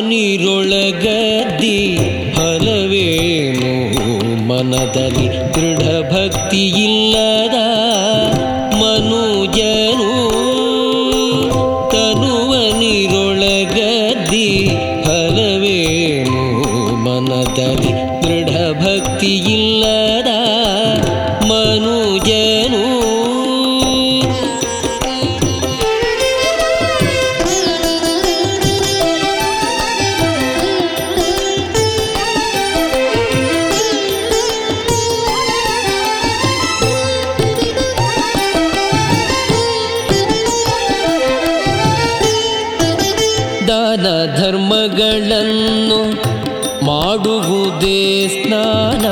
ನೀರೊಳಗದ್ದಿ ಹಲವೇನು ಮನದಲ್ಲಿ ದೃಢ ಭಕ್ತಿ ಇಲ್ಲದ ಮನುಜನು ತನುವ ನೀರೊಳಗದ್ದಿ ಹಲವೇನು ಮನದಲ್ಲಿ ದೃಢ ಭಕ್ತಿ ಇಲ್ಲದ ಧರ್ಮಗಳನ್ನು ಮಾಡುವುದೇ ಸ್ನಾನ,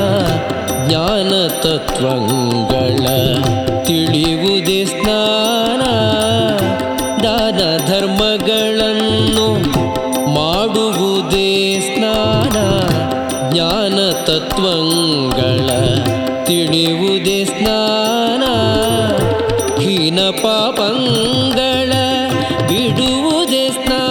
ಜ್ಞಾನ ತತ್ವಗಳ ತಿಳಿಯುವುದೇ ಸ್ನಾನ. ದಾನ ಧರ್ಮಗಳನ್ನು ಮಾಡುವುದೇ ಸ್ನಾನ, ಜ್ಞಾನ ತತ್ವಗಳ ತಿಳಿಯುವುದೇ ಸ್ನಾನ. ಹೀನ ಪಾಪಂಗಳ ಬಿಡುವುದೇ ಸ್ನಾನ.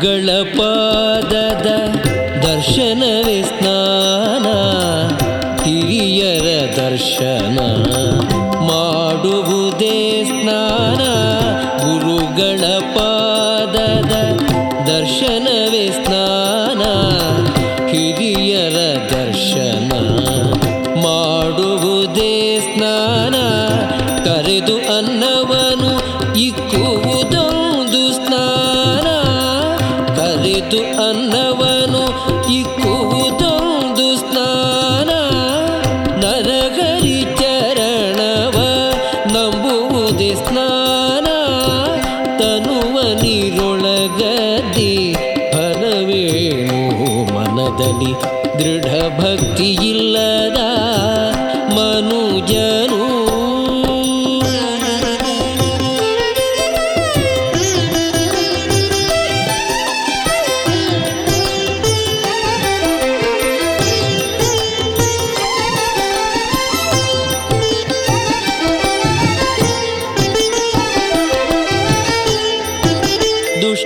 ಗುರುಗಳ ಪಾದದ ದರ್ಶನವೇ ಸ್ನಾನ ಹಿರಿಯರ ದರ್ಶನ ಮಾಡುವುದೇ ಸ್ನಾನ. ಗುರುಗಳ ಪಾದದ ದರ್ಶನವೇ ಸ್ನಾನ. ತನುವ ನೀರೊಳಗದಿ ಫಲವೇನು ಮನದಲ್ಲಿ ದೃಢ ಭಕ್ತಿಯಿಲ್ಲದ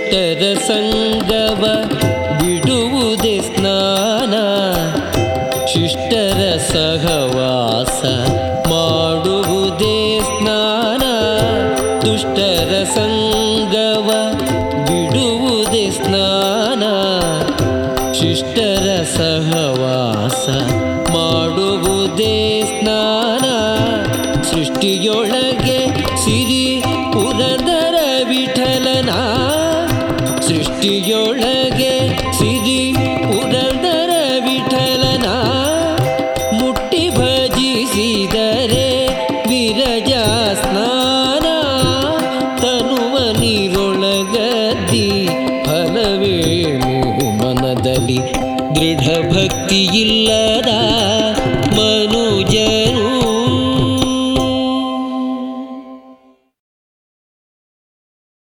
ದುಷ್ಟರ ಸಂಗವ ಬಿಡುವುದೇ ಸ್ನಾನ. ಶಿಷ್ಟರ ಸಹವಾಸ ಮಾಡುವುದೇ ಸ್ನಾನ. ದುಷ್ಟರ ಸಂಗವ ಬಿಡುವುದೇ ಸ್ನಾನ. ಶಿಷ್ಟರ ಸಹವಾಸ ಮಾಡುವುದೇ ಸ್ನಾನ. ಸೃಷ್ಟಿಯೊಳಗೆ ಸಿರಿ பக்தி இல்லதா மனு